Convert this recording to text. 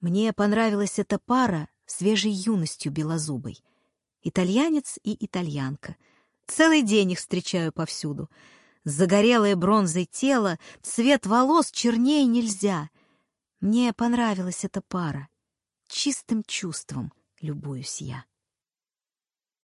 Мне понравилась эта пара свежей юностью белозубой. Итальянец и итальянка. Целый день их встречаю повсюду. Загорелое бронзой тело, цвет волос чернее нельзя. Мне понравилась эта пара. Чистым чувством любуюсь я.